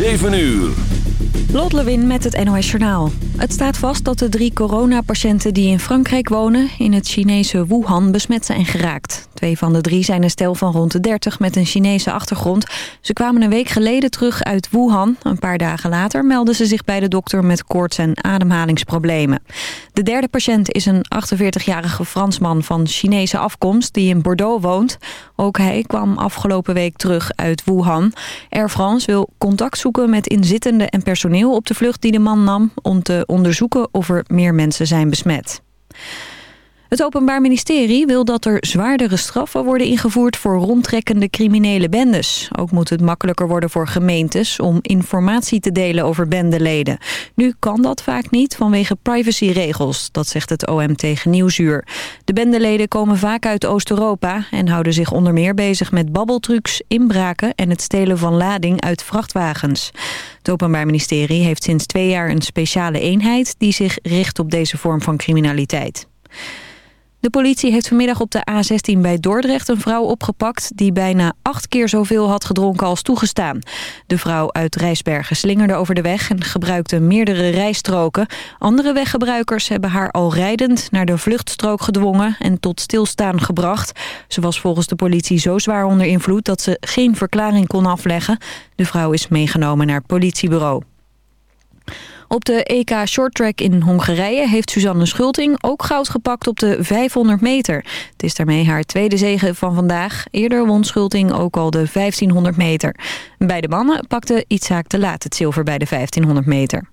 7 uur. Lot Lewin met het NOS Journaal. Het staat vast dat de drie coronapatiënten die in Frankrijk wonen... in het Chinese Wuhan besmet zijn geraakt. Twee van de drie zijn een stel van rond de 30 met een Chinese achtergrond. Ze kwamen een week geleden terug uit Wuhan. Een paar dagen later meldden ze zich bij de dokter met koorts en ademhalingsproblemen. De derde patiënt is een 48-jarige Fransman van Chinese afkomst... die in Bordeaux woont. Ook hij kwam afgelopen week terug uit Wuhan. Air France wil contact zoeken met inzittenden en personeel op de vlucht die de man nam... om te onderzoeken of er meer mensen zijn besmet. Het Openbaar Ministerie wil dat er zwaardere straffen worden ingevoerd voor rondtrekkende criminele bendes. Ook moet het makkelijker worden voor gemeentes om informatie te delen over bendeleden. Nu kan dat vaak niet vanwege privacyregels, dat zegt het OM tegen Nieuwsuur. De bendeleden komen vaak uit Oost-Europa en houden zich onder meer bezig met babbeltrucs, inbraken en het stelen van lading uit vrachtwagens. Het Openbaar Ministerie heeft sinds twee jaar een speciale eenheid die zich richt op deze vorm van criminaliteit. De politie heeft vanmiddag op de A16 bij Dordrecht een vrouw opgepakt... die bijna acht keer zoveel had gedronken als toegestaan. De vrouw uit Rijsbergen slingerde over de weg en gebruikte meerdere rijstroken. Andere weggebruikers hebben haar al rijdend naar de vluchtstrook gedwongen... en tot stilstaan gebracht. Ze was volgens de politie zo zwaar onder invloed dat ze geen verklaring kon afleggen. De vrouw is meegenomen naar het politiebureau. Op de EK Shorttrack in Hongarije heeft Suzanne Schulting ook goud gepakt op de 500 meter. Het is daarmee haar tweede zege van vandaag. Eerder won Schulting ook al de 1500 meter. Bij de mannen pakte Itzaak de Laat het zilver bij de 1500 meter.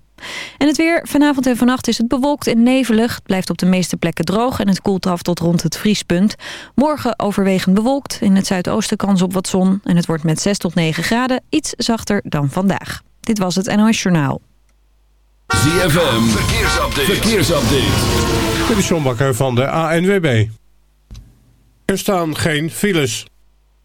En het weer. Vanavond en vannacht is het bewolkt en nevelig. Het blijft op de meeste plekken droog en het koelt af tot rond het vriespunt. Morgen overwegend bewolkt. In het zuidoosten kans op wat zon. En het wordt met 6 tot 9 graden iets zachter dan vandaag. Dit was het NOS Journaal. ZFM, verkeersupdate. verkeersupdate. Dit is John Bakker van de ANWB. Er staan geen files.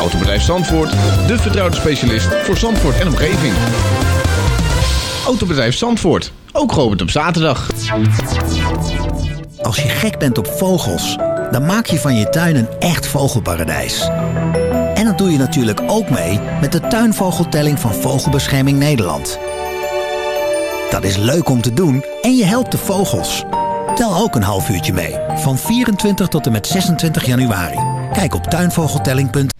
Autobedrijf Zandvoort, de vertrouwde specialist voor Zandvoort en omgeving. Autobedrijf Zandvoort, ook geopend op zaterdag. Als je gek bent op vogels, dan maak je van je tuin een echt vogelparadijs. En dat doe je natuurlijk ook mee met de tuinvogeltelling van Vogelbescherming Nederland. Dat is leuk om te doen en je helpt de vogels. Tel ook een half uurtje mee, van 24 tot en met 26 januari. Kijk op tuinvogeltelling.nl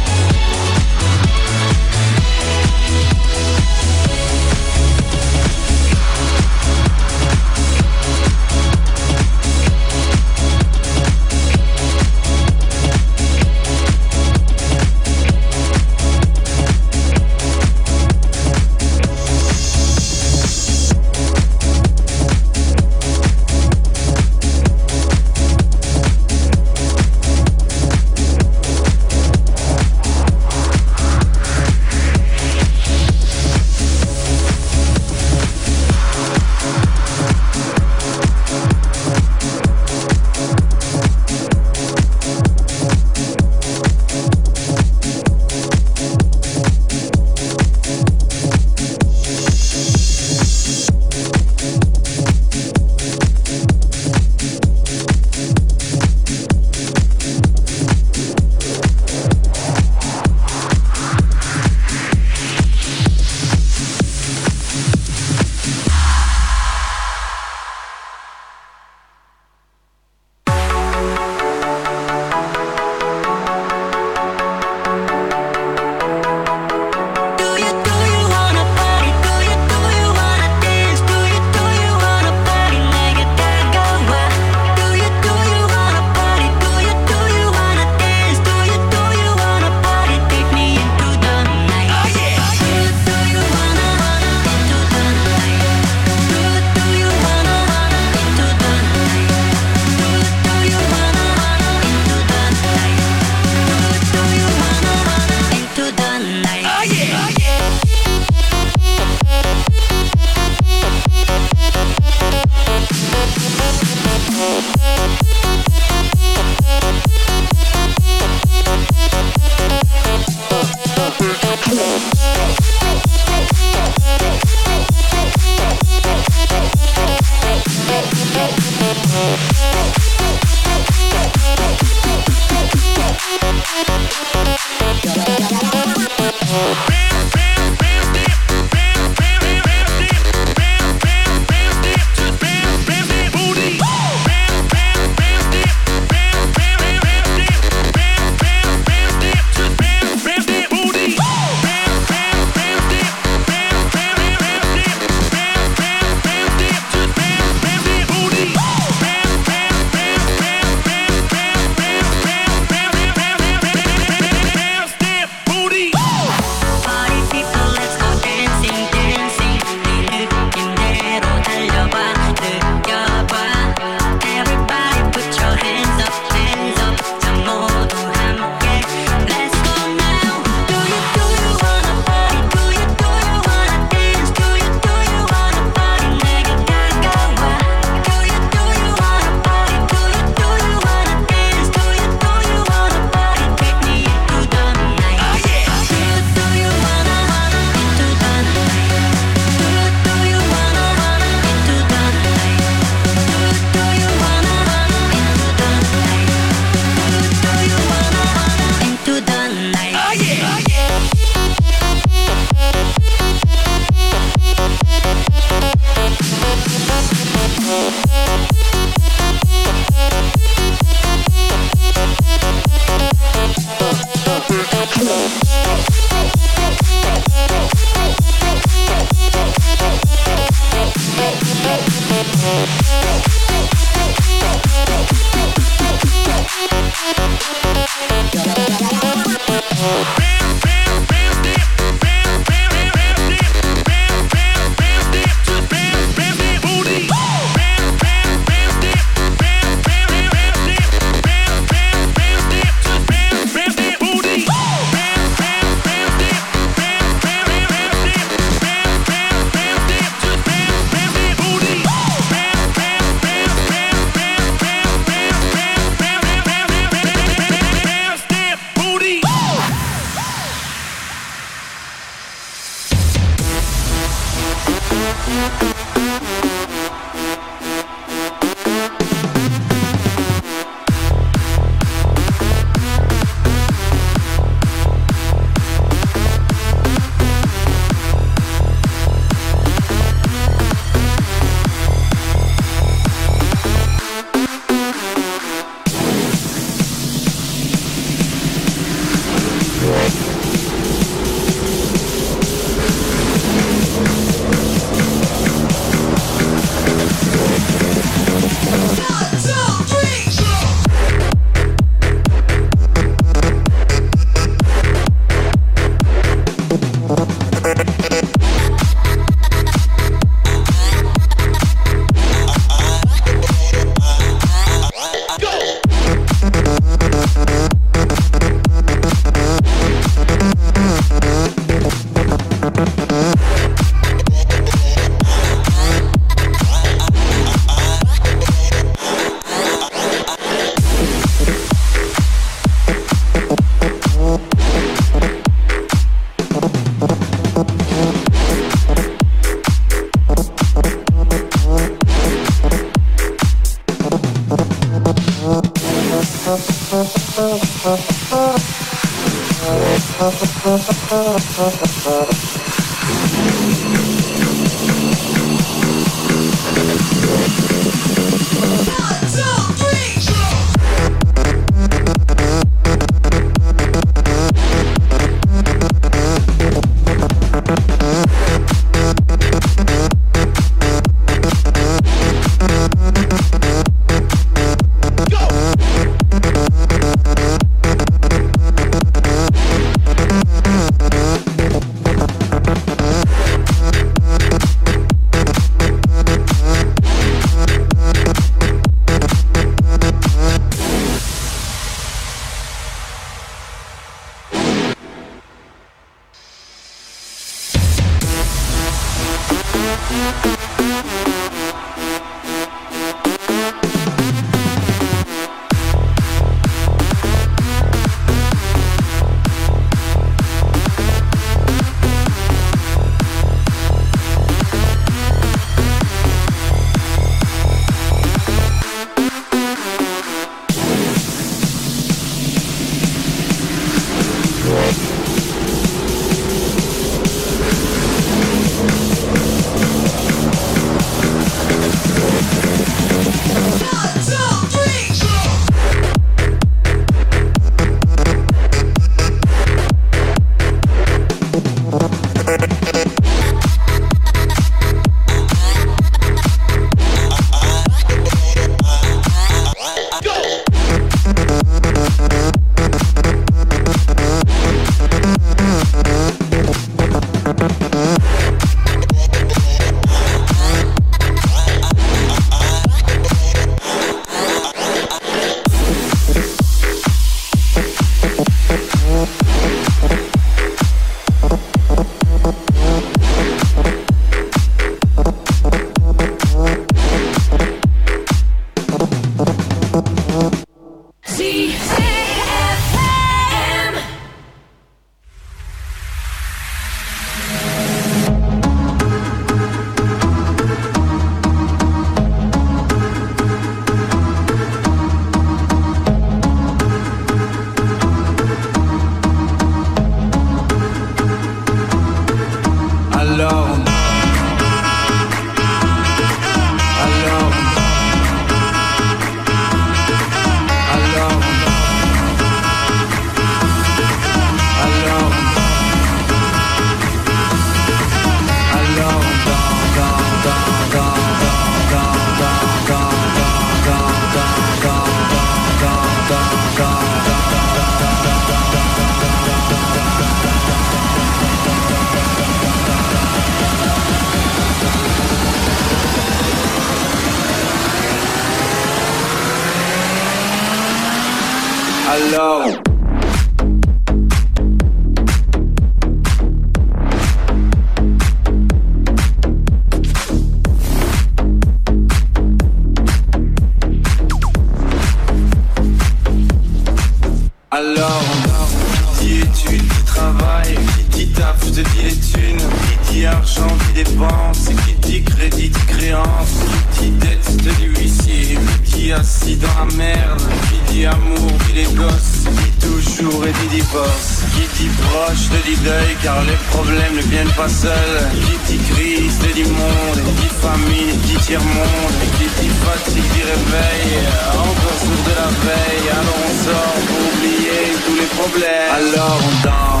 Pas seuls Qui dit crise monde dit famine dit tiers-monde qui dit fatigue dit réveil Encore sourd de la veille Alors on sort pour oublier tous les problèmes Alors on danse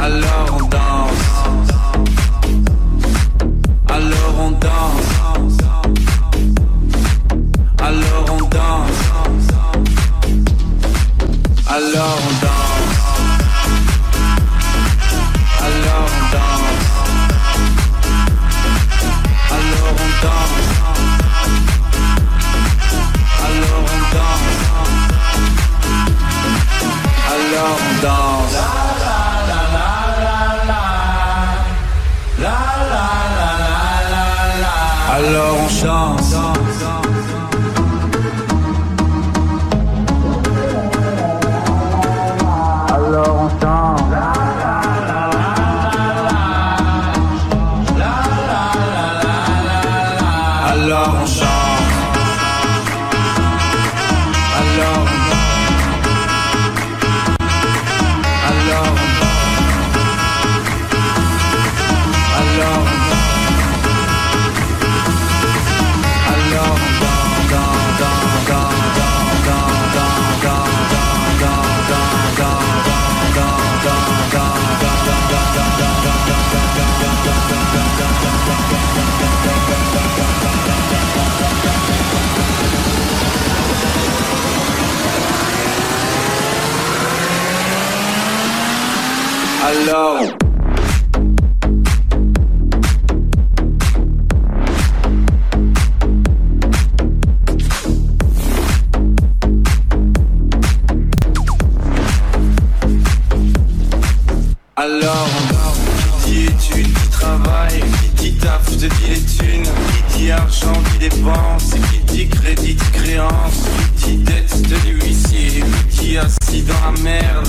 alors on danse. Alors on danse. Alors on danse. Alors on danse. Danse. Alors on chante. Alors. Alors, qui dit études, qui travaille, qui dit taf, te dit les thunes, qui dit argent, qui dépense, qui dit crédit, dit créance, qui dit dette, te dit huissier, qui dit assis dans la merde,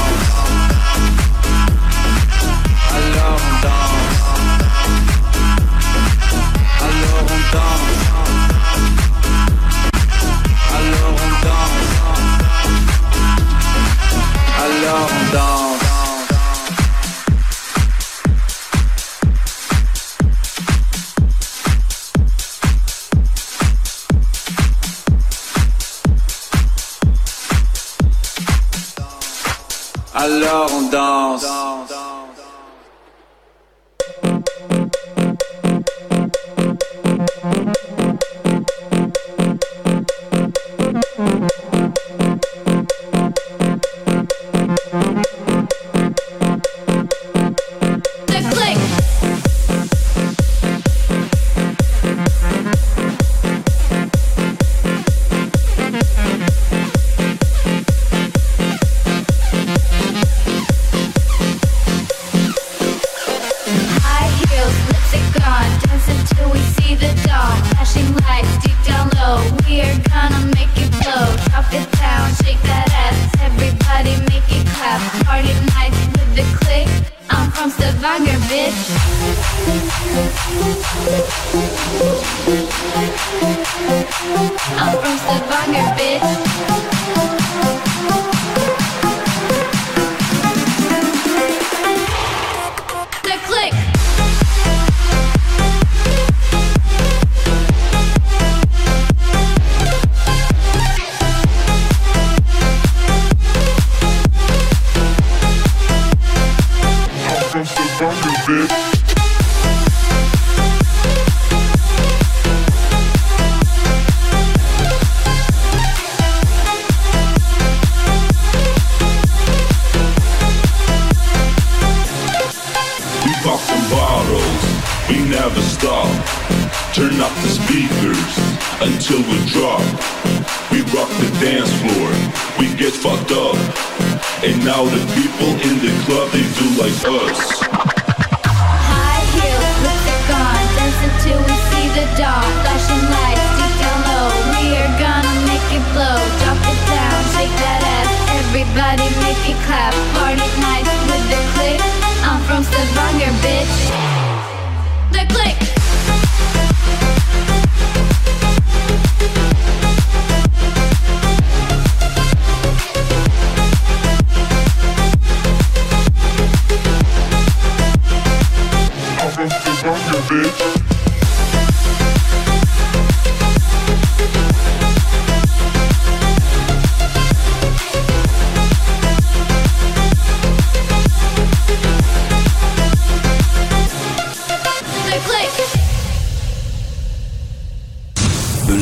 We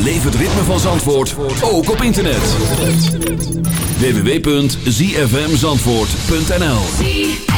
I'm ritme van Zandvoort ook op internet. www.zfmzandvoort.nl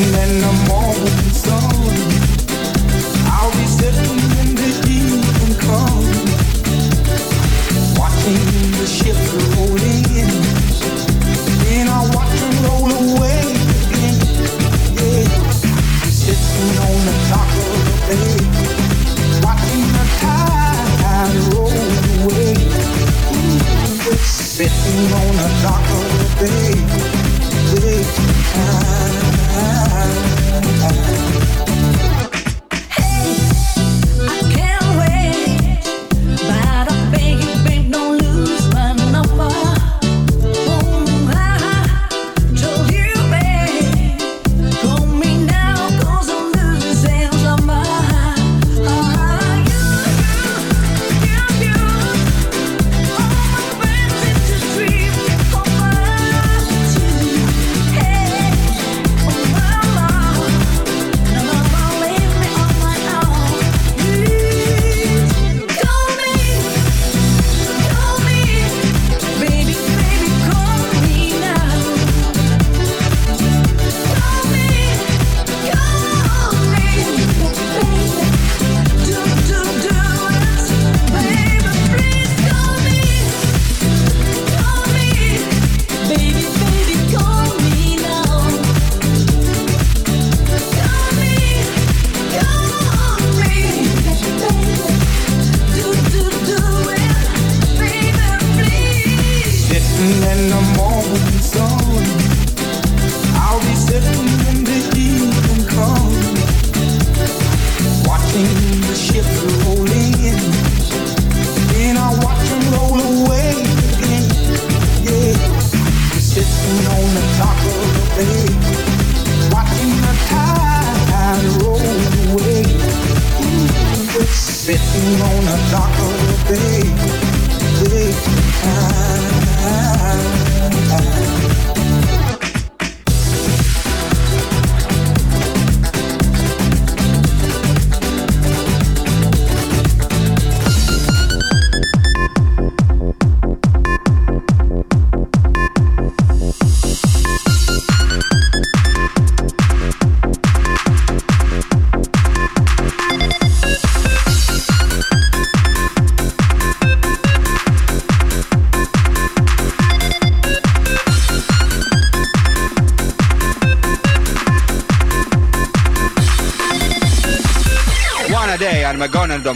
and then